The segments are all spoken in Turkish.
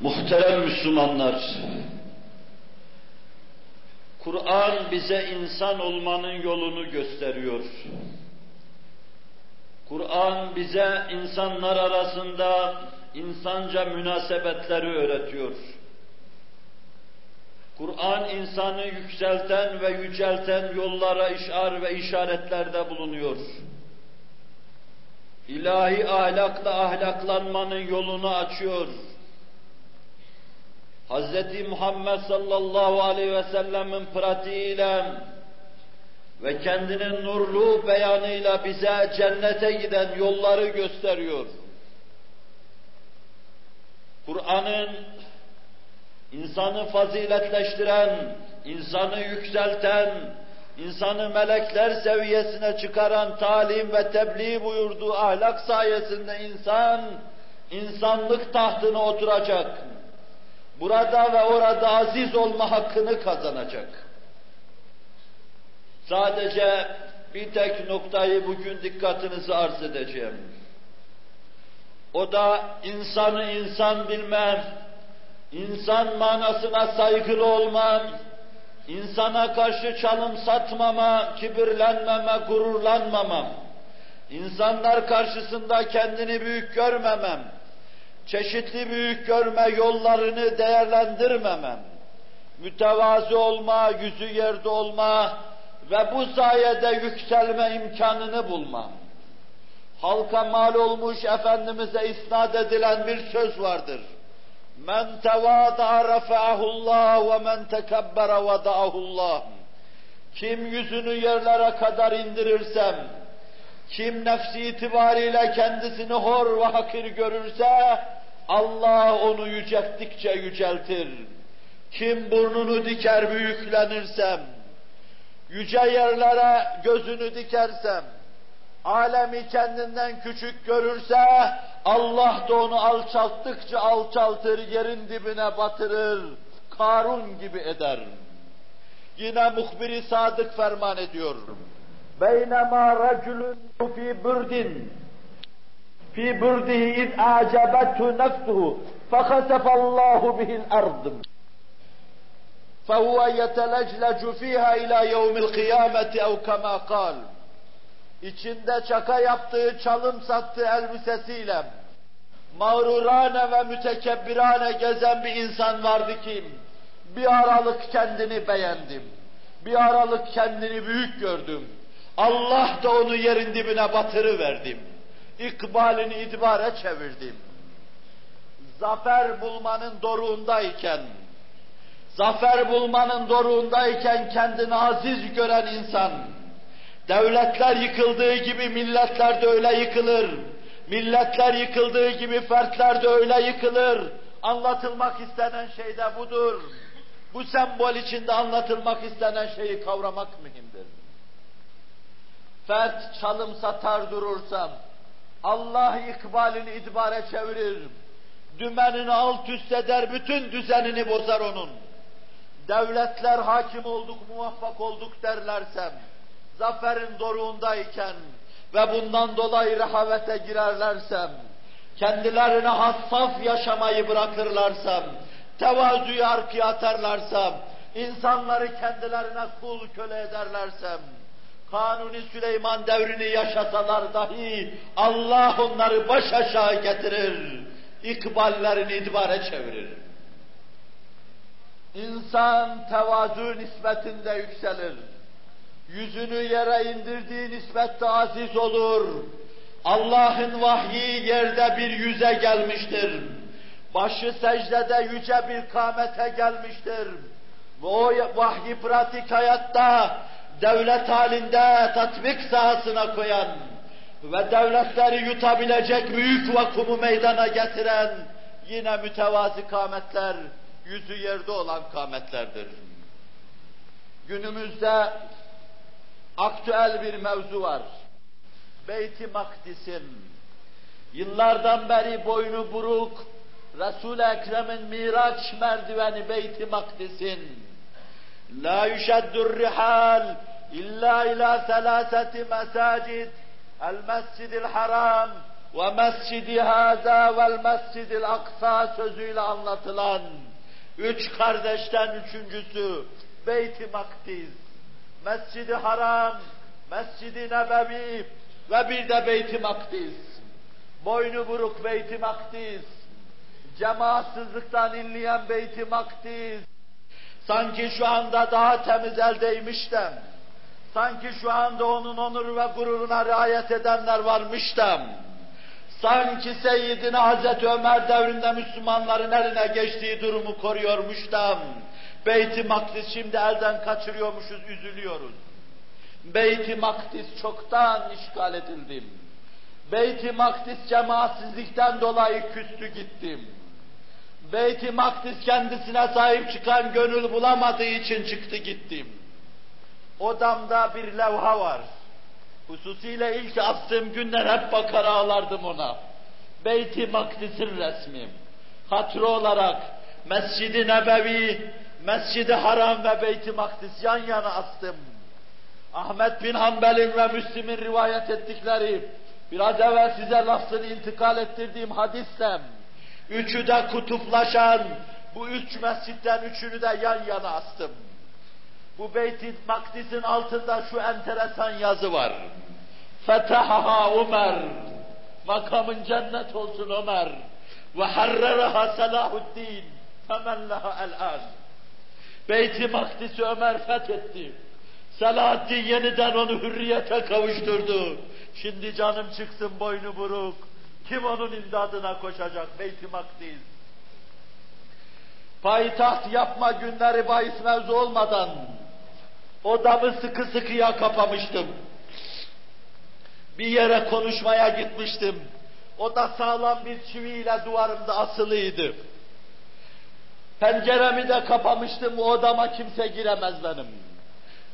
Muhterem Müslümanlar, Kur'an bize insan olmanın yolunu gösteriyor. Kur'an bize insanlar arasında insanca münasebetleri öğretiyor. Kur'an insanı yükselten ve yücelten yollara işar ve işaretlerde bulunuyor. İlahi ahlakla ahlaklanmanın yolunu açıyor. Hz. Muhammed sallallahu aleyhi ve sellemin pratiğiyle ve kendinin nurlu beyanıyla bize cennete giden yolları gösteriyor. Kur'an'ın insanı faziletleştiren, insanı yükselten, insanı melekler seviyesine çıkaran talim ve tebliğ buyurduğu ahlak sayesinde insan, insanlık tahtına oturacak. Burada ve orada aziz olma hakkını kazanacak. Sadece bir tek noktayı bugün dikkatinizi arz edeceğim. O da insanı insan bilmem, insan manasına saygılı olmam, insana karşı çalım satmama, kibirlenmeme, gururlanmamam, insanlar karşısında kendini büyük görmemem, çeşitli büyük görme yollarını değerlendirmemem, mütevazi olma, yüzü yerde olma ve bu sayede yükselme imkanını bulmam. Halka mal olmuş Efendimiz'e isnat edilen bir söz vardır. Men tevâda'a refa'ahullah ve men tekebbere veda'ahullah. Kim yüzünü yerlere kadar indirirsem, kim nefsi itibariyle kendisini hor ve hakir görürse, Allah onu yücelttikçe yüceltir. Kim burnunu diker büyüklenirsem, yüce yerlere gözünü dikersem, alemi kendinden küçük görürse, Allah da onu alçalttıkça alçaltır, yerin dibine batırır, Karun gibi eder. Yine muhbiri sadık ferman ediyor. Beynema raculun fi burdin fi burdihi iz a'cebethu nefsuhu fekasefallahu bihil ard. فهو يتلجلج فيها إلى يوم القيامة أو كما قال içinde çaka yaptığı, çalım sattığı elbisesiyle mağrurane ve mütekebbirane gezen bir insan vardı ki bir aralık kendini beğendim. Bir aralık kendini büyük gördüm. Allah da onu yerin dibine batırıverdim. İkbalini idbare çevirdim. Zafer bulmanın doruğundayken, zafer bulmanın doruğundayken kendini aziz gören insan, devletler yıkıldığı gibi milletler de öyle yıkılır. Milletler yıkıldığı gibi fertler de öyle yıkılır. Anlatılmak istenen şey de budur. Bu sembol içinde anlatılmak istenen şeyi kavramak mühimdir. Fert çalım satar durursam, Allah ikbalini idbare çevirir. Dümenini alt üst eder, bütün düzenini bozar onun. Devletler hakim olduk, muvaffak olduk derlersem, zaferin doruğundayken ve bundan dolayı rehavete girerlersem, kendilerine hassas yaşamayı bırakırlarsam, tevazuyu arkaya atarlarsam, insanları kendilerine kul köle ederlersem, Kanuni Süleyman devrini yaşasalar dahi Allah onları baş aşağı getirir, ikballerini idbare çevirir. İnsan tevazu nispetinde yükselir. Yüzünü yere indirdiği nispette aziz olur. Allah'ın vahyi yerde bir yüze gelmiştir. Başı secdede yüce bir kamete gelmiştir. Ve o vahyi pratik hayatta devlet halinde tatbik sahasına koyan ve devletleri yutabilecek büyük vakumu meydana getiren yine mütevazi kametler, yüzü yerde olan kametlerdir. Günümüzde aktüel bir mevzu var. Beyt-i Makdis'in yıllardan beri boynu buruk Resul-i Ekrem'in Miraç merdiveni Beyt-i Makdis'in la yüşeddur rihal mesacid el mescidil haram ve mescidi hâzâ vel mescidil aksa sözüyle anlatılan üç kardeşten üçüncüsü Beyt-i Makdiz, Mescidi Haram, Mescidi Nebevi ve bir de Beyt-i Makdiz. Boynu buruk Beyt-i Makdiz, cemaatsızlıktan inleyen Beyt-i Makdiz, sanki şu anda daha temiz eldeymiş de, sanki şu anda onun onur ve gururuna riayet edenler varmış da, sanki Seyyidina Hazreti Ömer devrinde Müslümanların eline geçtiği durumu koruyormuş da, Beyt-i Makdis şimdi elden kaçırıyormuşuz, üzülüyoruz. Beyt-i Makdis çoktan işgal edildim. Beyt-i Makdis cemaatsizlikten dolayı küstü gittim. Beyt-i Makdis kendisine sahip çıkan gönül bulamadığı için çıktı gittim. Odamda bir levha var. Hususiyle ilk astığım günler hep bakar ağlardım ona. Beyt-i Makdis'in resmi. Hatırı olarak Mescid-i Nebevi, Mescid-i Haram ve Beyt-i Makdis yan yana astım. Ahmet bin Hanbel'in ve Müslim'in rivayet ettikleri, biraz evvel size lafzını intikal ettirdiğim hadissem, üçü de kutuplaşan, bu üç mescitten üçünü de yan yana astım. Bu Beyt-i Makdis'in altında şu enteresan yazı var. Fetahaha Ömer, makamın cennet olsun Ömer, ve harreraha Selahuddin, femenleha el-an. Beyt-i Makdis'i Ömer fethetti. Selahaddin yeniden onu hürriyete kavuşturdu. Şimdi canım çıksın boynu buruk. Kim onun imdadına koşacak? Beyt-i Makdis. Payitaht yapma günleri bahis mevzu olmadan odamı sıkı sıkıya kapamıştım. Bir yere konuşmaya gitmiştim. O da sağlam bir çiviyle duvarımda asılıydı. Penceremi de kapamıştım, o odama kimse giremez benim.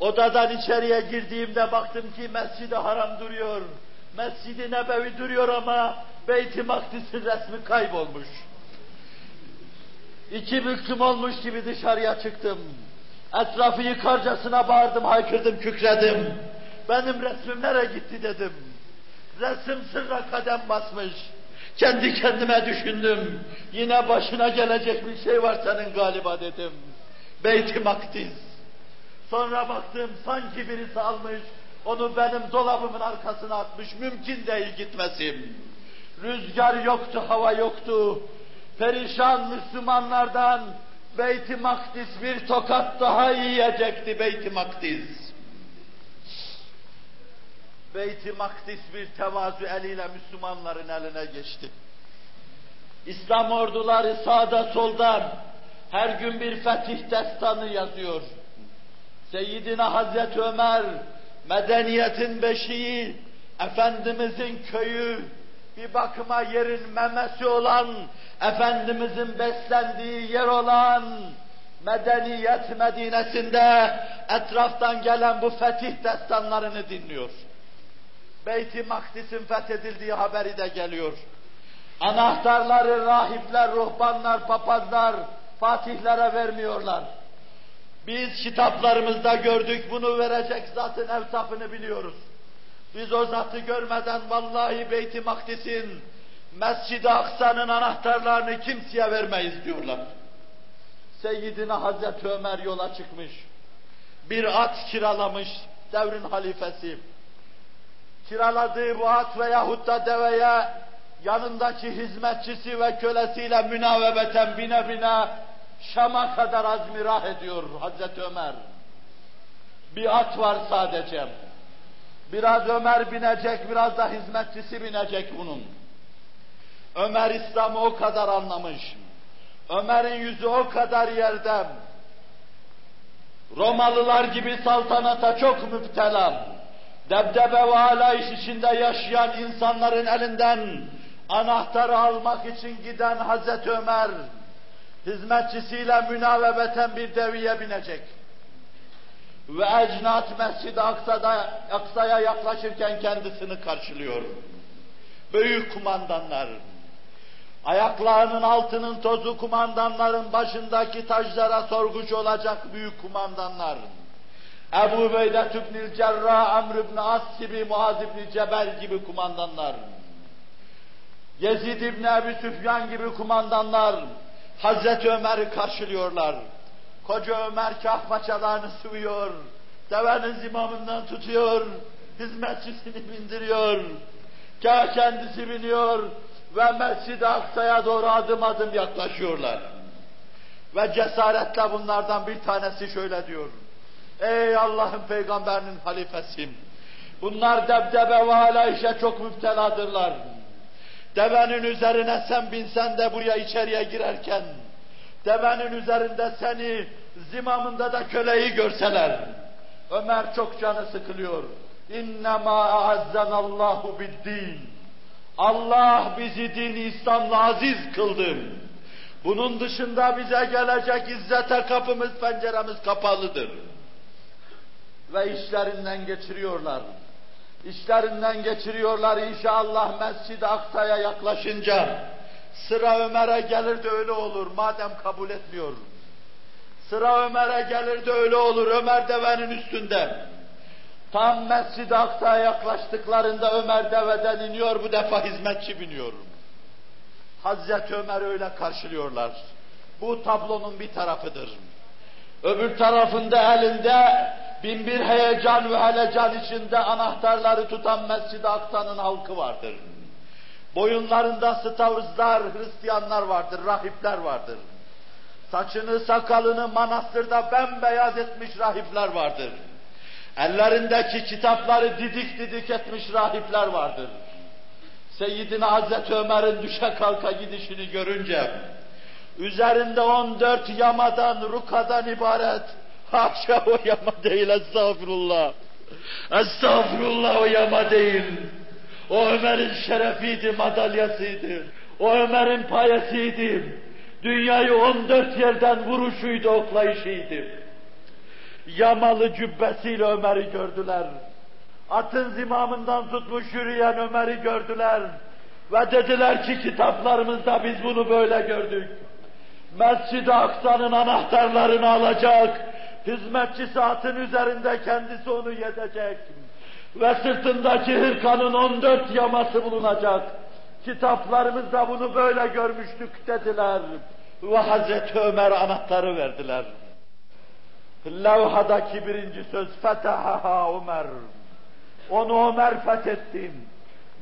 Odadan içeriye girdiğimde baktım ki Mescid-i Haram duruyor, Mescid-i Nebevi duruyor ama Beyt-i Makdis'in resmi kaybolmuş. İki büklüm olmuş gibi dışarıya çıktım. Etrafı yıkarcasına bağırdım, haykırdım, kükredim. Benim resmim nereye gitti dedim. Resim sırra kadem basmış. Kendi kendime düşündüm. Yine başına gelecek bir şey var senin galiba dedim. Beyt-i Makdis. Sonra baktım sanki birisi almış, onu benim dolabımın arkasına atmış, mümkün değil gitmesim. Rüzgar yoktu, hava yoktu. Perişan Müslümanlardan Beyt-i Makdis bir tokat daha yiyecekti Beyt-i Makdis. Beyt-i Makdis bir tevazu eliyle Müslümanların eline geçti. İslam orduları sağda soldan her gün bir fetih destanı yazıyor. Seyyidina Hazreti Ömer, medeniyetin beşiği, Efendimizin köyü, bir bakıma yerin memesi olan, Efendimizin beslendiği yer olan, medeniyet Medine'sinde etraftan gelen bu fetih destanlarını dinliyor. Beyt-i Makdis'in fethedildiği haberi de geliyor. Anahtarları rahipler, ruhbanlar, papazlar fatihlere vermiyorlar. Biz kitaplarımızda gördük bunu verecek zatın evsafını biliyoruz. Biz o zatı görmeden vallahi Beyt-i Makdis'in Mescid-i Aksa'nın anahtarlarını kimseye vermeyiz diyorlar. Seyyidina Hazreti Ömer yola çıkmış. Bir at kiralamış devrin halifesi. Kiraladığı bu at veyahut da deveye yanındaki hizmetçisi ve kölesiyle münavebeten bine bine Şam'a kadar azmirah ediyor Hazreti Ömer. Bir at var sadece. Biraz Ömer binecek, biraz da hizmetçisi binecek bunun. Ömer İslam'ı o kadar anlamış. Ömer'in yüzü o kadar yerde. Romalılar gibi saltanata çok müptelam. Debdebe ve alayış içinde yaşayan insanların elinden anahtarı almak için giden Hazreti Ömer, hizmetçisiyle münavebeten bir deviye binecek. Ve ecnat Mescid-i Aksa'da, Aksa'ya yaklaşırken kendisini karşılıyor. Büyük kumandanlar, ayaklarının altının tozu kumandanların başındaki taşlara sorgucu olacak büyük kumandanlar. Ebu Beydet İbnül Cerrah, Amr İbni As gibi, Muaz İbni Cebel gibi kumandanlar. Yezid İbni Ebi Süfyan gibi kumandanlar Hazreti Ömer'i karşılıyorlar. Koca Ömer kah paçalarını sıvıyor, devenin zimamından tutuyor, hizmetçisini bindiriyor. Kah kendisi biniyor ve Mescid-i Aksa'ya doğru adım adım yaklaşıyorlar. Ve cesaretle bunlardan bir tanesi şöyle diyor. Ey Allah'ın peygamberinin halifesim. Bunlar debdebe ve hala işe çok müpteladırlar. Devenin üzerine sen binsen de buraya içeriye girerken, devenin üzerinde seni, zimamında da köleyi görseler. Ömer çok canı sıkılıyor. İnnemâ a'azzanallahu bid-din. Allah bizi din İslam'la aziz kıldı. Bunun dışında bize gelecek izzete kapımız, penceremiz kapalıdır. Ve işlerinden geçiriyorlar. İşlerinden geçiriyorlar inşallah Mescid-i Aksa'ya yaklaşınca. Sıra Ömer'e gelir de öyle olur madem kabul etmiyor. Sıra Ömer'e gelir de öyle olur Ömer devenin üstünde. Tam Mescid-i Aksa'ya yaklaştıklarında Ömer deveden iniyor bu defa hizmetçi biniyor. Hazreti Ömer öyle karşılıyorlar. Bu tablonun bir tarafıdır. Öbür tarafında elinde bin bir heyecan ve helecan içinde anahtarları tutan Mescid-i Aksa'nın halkı vardır. Boyunlarında stavızlar, Hristiyanlar vardır, rahipler vardır. Saçını, sakalını manastırda bembeyaz etmiş rahipler vardır. Ellerindeki kitapları didik didik etmiş rahipler vardır. Seyyidina Hazreti Ömer'in düşe kalka gidişini görünce, üzerinde 14 yamadan, rukadan ibaret, haşa o yama değil, estağfurullah. Estağfurullah o yama değil. O Ömer'in şerefiydi, madalyasıydı. O Ömer'in payesiydi. Dünyayı 14 yerden vuruşuydu, oklayışıydı. Yamalı cübbesiyle Ömer'i gördüler. Atın zimamından tutmuş yürüyen Ömer'i gördüler. Ve dediler ki kitaplarımızda biz bunu böyle gördük. Mescid-i Aksa'nın anahtarlarını alacak. Hizmetçisi atın üzerinde kendisi onu yedecek. Ve sırtındaki hırkanın 14 yaması bulunacak. Kitaplarımızda bunu böyle görmüştük dediler. Ve Hazreti Ömer anahtarı verdiler. Levhadaki birinci söz Fetahaha Ömer. Onu Ömer fethettim.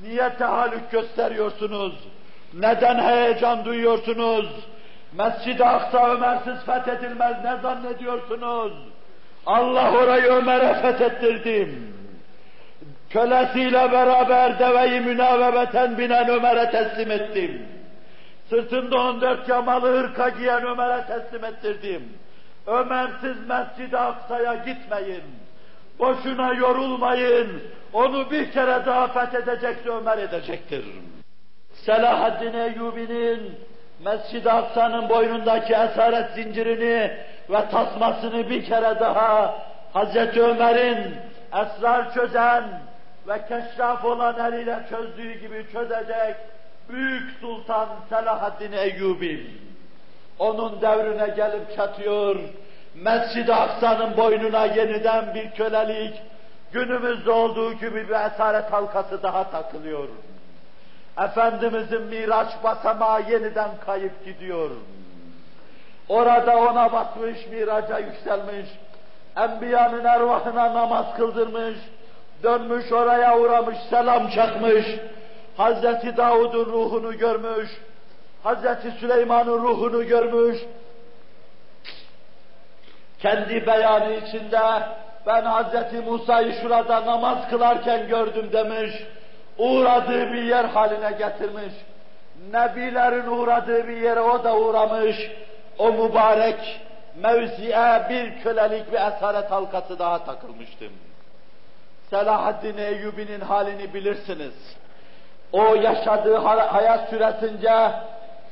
Niye tehallük gösteriyorsunuz? Neden heyecan duyuyorsunuz? Mescid-i Aksa Ömersiz fethedilmez ne zannediyorsunuz? Allah orayı Ömer'e fethettirdim. Kölesiyle beraber deveyi münavebeten binen Ömer'e teslim ettim. Sırtında on dört yamalı hırka giyen Ömer'e teslim ettirdim. Ömersiz Mescid-i Aksa'ya gitmeyin. Boşuna yorulmayın. Onu bir kere daha fethedecekse Ömer edecektir. Selahaddin Eyyubi'nin Mescid-i Aksa'nın boynundaki esaret zincirini ve tasmasını bir kere daha Hazreti Ömer'in esrar çözen ve keşraf olan eliyle çözdüğü gibi çözecek Büyük Sultan Selahaddin Eyyubi. Onun devrine gelip çatıyor, Mescid-i Aksa'nın boynuna yeniden bir kölelik, günümüzde olduğu gibi bir esaret halkası daha takılıyor. Efendimizin Miraç basamağı yeniden kayıp gidiyor. Orada ona bakmış, miraca yükselmiş, Enbiyanın ervahına namaz kıldırmış, dönmüş oraya uğramış, selam çakmış, Hazreti Davud'un ruhunu görmüş, Hazreti Süleyman'ın ruhunu görmüş, kendi beyanı içinde ben Hazreti Musa'yı şurada namaz kılarken gördüm demiş, uğradığı bir yer haline getirmiş. Nebilerin uğradığı bir yere o da uğramış. O mübarek mevziye bir kölelik bir esaret halkası daha takılmıştım. Selahaddin Eyyubi'nin halini bilirsiniz. O yaşadığı hayat süresince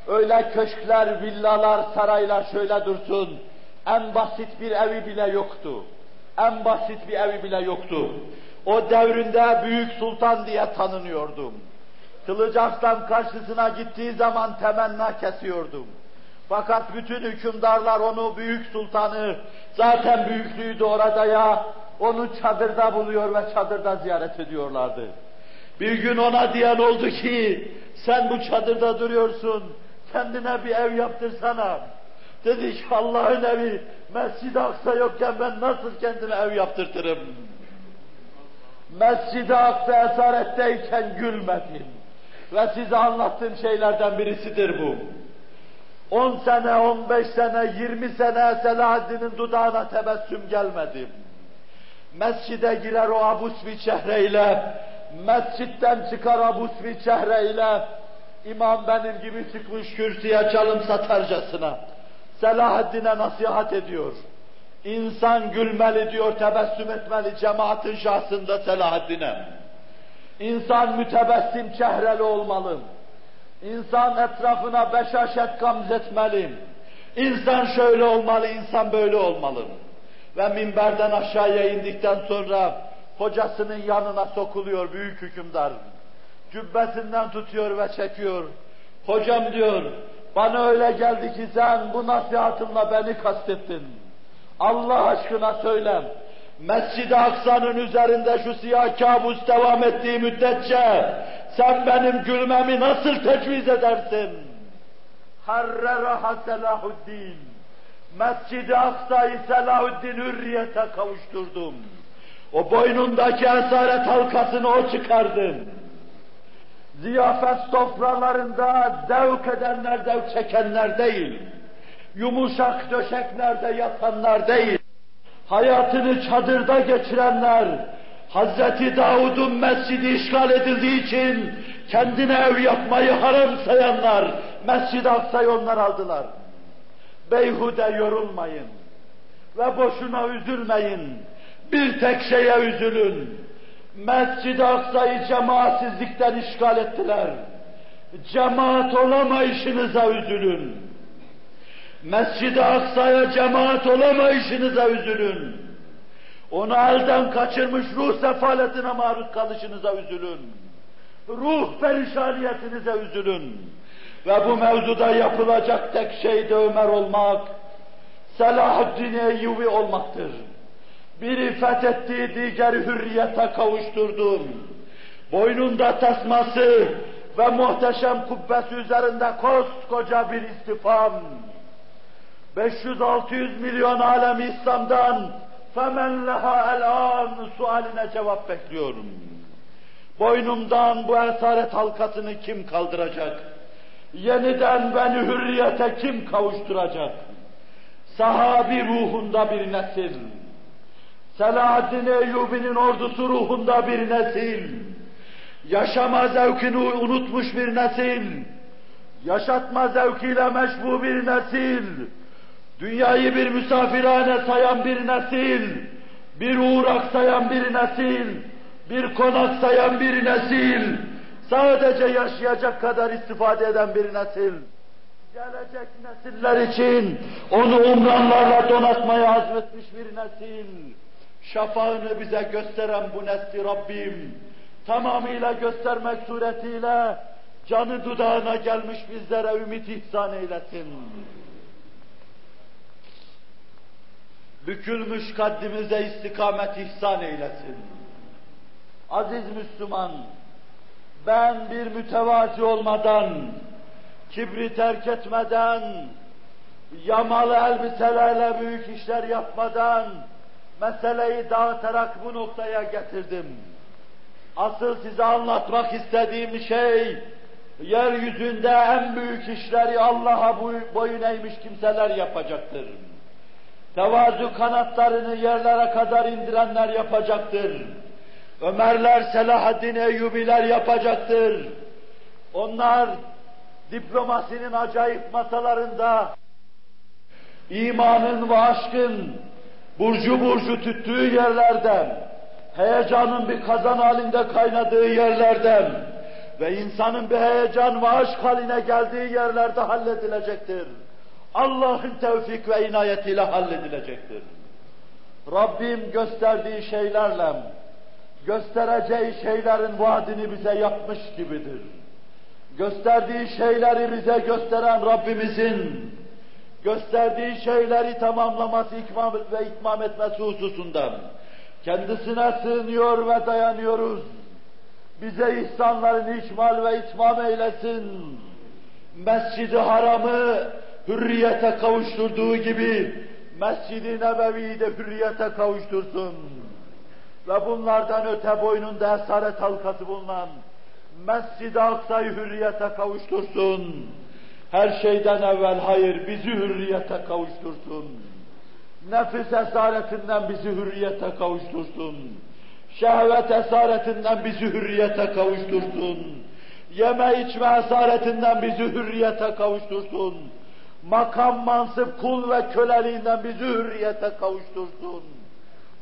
öyle köşkler, villalar, saraylar şöyle dursun. En basit bir evi bile yoktu. En basit bir evi bile yoktu. O devrinde Büyük Sultan diye tanınıyordum. Kılıç Arslan karşısına gittiği zaman temenna kesiyordum. Fakat bütün hükümdarlar onu Büyük Sultanı, zaten büyüklüğü de orada ya, onu çadırda buluyor ve çadırda ziyaret ediyorlardı. Bir gün ona diyen oldu ki, sen bu çadırda duruyorsun, kendine bir ev yaptırsana. Dedi ki Allah'ın evi Mescid-i Aksa yokken ben nasıl kendime ev yaptırtırım? Mescid-i Aksa esaretteyken gülmedim. Ve size anlattığım şeylerden birisidir bu. 10 sene, 15 sene, 20 sene Selahaddin'in dudağına tebessüm gelmedi. Mescide girer o abus bir çehreyle, mescitten çıkar abus bir çehreyle, imam benim gibi çıkmış kürsüye çalım satarcasına. Selahaddin'e nasihat ediyor. İnsan gülmeli diyor, tebessüm etmeli cemaatin şahsında Selahaddin'e. İnsan mütebessim çehreli olmalı. İnsan etrafına beşaşet gamzetmeli. İnsan şöyle olmalı, insan böyle olmalı. Ve minberden aşağıya indikten sonra hocasının yanına sokuluyor büyük hükümdar. Cübbesinden tutuyor ve çekiyor. Hocam diyor, bana öyle geldi ki sen bu nasihatınla beni kastettin. Allah aşkına söyle, Mescid-i Aksa'nın üzerinde şu siyah kabus devam ettiği müddetçe sen benim gülmemi nasıl tecviz edersin? Harreraha Selahuddin. Mescid-i Aksa'yı Selahuddin hürriyete kavuşturdum. O boynundaki esaret halkasını o çıkardım. Ziyafet sofralarında zevk edenler, zevk çekenler değil. Yumuşak döşeklerde yatanlar değil. Hayatını çadırda geçirenler, Hazreti Davud'un mescidi işgal edildiği için kendine ev yapmayı haram sayanlar, Mescid-i Aksa'yı onlar aldılar. Beyhude yorulmayın ve boşuna üzülmeyin. Bir tek şeye üzülün. Mescid-i Aksa'yı cemaatsizlikten işgal ettiler. Cemaat olamayışınıza üzülün. Mescid-i Aksa'ya cemaat olamayışınıza üzülün. Onu elden kaçırmış ruh sefaletine maruz kalışınıza üzülün. Ruh perişaniyetinize üzülün. Ve bu mevzuda yapılacak tek şey de Ömer olmak, Selahaddin Eyyubi olmaktır. Biri fethetti, diğeri hürriyete kavuşturdum. Boynunda tasması ve muhteşem kubbesi üzerinde koskoca bir istifam. 500-600 milyon alem İslam'dan فَمَنْ لَهَا الْآنِ sualine cevap bekliyorum. Boynumdan bu esaret halkasını kim kaldıracak? Yeniden beni hürriyete kim kavuşturacak? Sahabi ruhunda bir nesil. Selahaddin Eyyubi'nin ordusu ruhunda bir nesil. Yaşama zevkini unutmuş bir nesil. Yaşatma zevkiyle meşbu bir nesil dünyayı bir misafirhane sayan bir nesil, bir uğrak sayan bir nesil, bir konak sayan bir nesil, sadece yaşayacak kadar istifade eden bir nesil, gelecek nesiller için onu umranlarla donatmaya azmetmiş bir nesil, şafağını bize gösteren bu nesli Rabbim, tamamıyla göstermek suretiyle canı dudağına gelmiş bizlere ümit ihsan eylesin. bükülmüş kaddimize istikamet ihsan eylesin. Aziz Müslüman, ben bir mütevazi olmadan, kibri terk etmeden, yamalı elbiselerle büyük işler yapmadan, meseleyi dağıtarak bu noktaya getirdim. Asıl size anlatmak istediğim şey, yeryüzünde en büyük işleri Allah'a boyun eğmiş kimseler yapacaktır tevazu kanatlarını yerlere kadar indirenler yapacaktır. Ömerler, Selahaddin Eyyubiler yapacaktır. Onlar diplomasinin acayip masalarında imanın ve aşkın burcu burcu tüttüğü yerlerden, heyecanın bir kazan halinde kaynadığı yerlerden ve insanın bir heyecan ve aşk haline geldiği yerlerde halledilecektir. Allah'ın tevfik ve inayetiyle halledilecektir. Rabbim gösterdiği şeylerle, göstereceği şeylerin vaadini bize yapmış gibidir. Gösterdiği şeyleri bize gösteren Rabbimizin, gösterdiği şeyleri tamamlaması ikmam ve itmam etmesi hususundan kendisine sığınıyor ve dayanıyoruz. bize ihsanlarını ikmal ve itmam eylesin. Mescid-i Haram'ı hürriyete kavuşturduğu gibi Mescid-i Nebevi'yi de hürriyete kavuştursun. Ve bunlardan öte boynunda esaret halkası bulunan Mescid-i Aksa'yı hürriyete kavuştursun. Her şeyden evvel hayır bizi hürriyete kavuştursun. Nefis esaretinden bizi hürriyete kavuştursun. Şehvet esaretinden bizi hürriyete kavuştursun. Yeme içme esaretinden bizi hürriyete kavuştursun. Makam, mansıp, kul ve köleliğinden bizi hürriyete kavuştursun.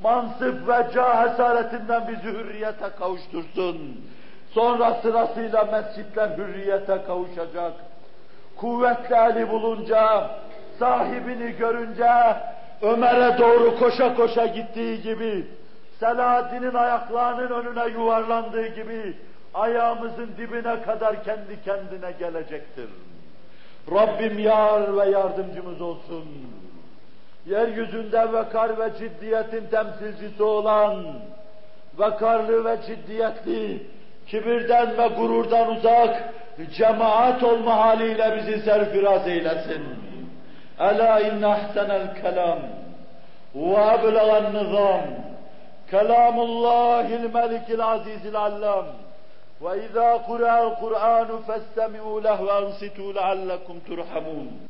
Mansıp ve cah esaretinden bizi hürriyete kavuştursun. Sonra sırasıyla mescitler hürriyete kavuşacak. Kuvvetli eli bulunca, sahibini görünce Ömer'e doğru koşa koşa gittiği gibi, Selahaddin'in ayaklarının önüne yuvarlandığı gibi, ayağımızın dibine kadar kendi kendine gelecektir. Rabbim yar ve yardımcımız olsun. Yeryüzünde vekar ve ciddiyetin temsilcisi olan, vekarlı ve ciddiyetli, kibirden ve gururdan uzak, cemaat olma haliyle bizi serfiraz eylesin. Ela inne ahsenel kelam ve eblegan nizam kelamullahil melikil azizil allam kura'al Kur'anu festemi'û leh ve ansitu leallekum turhamun.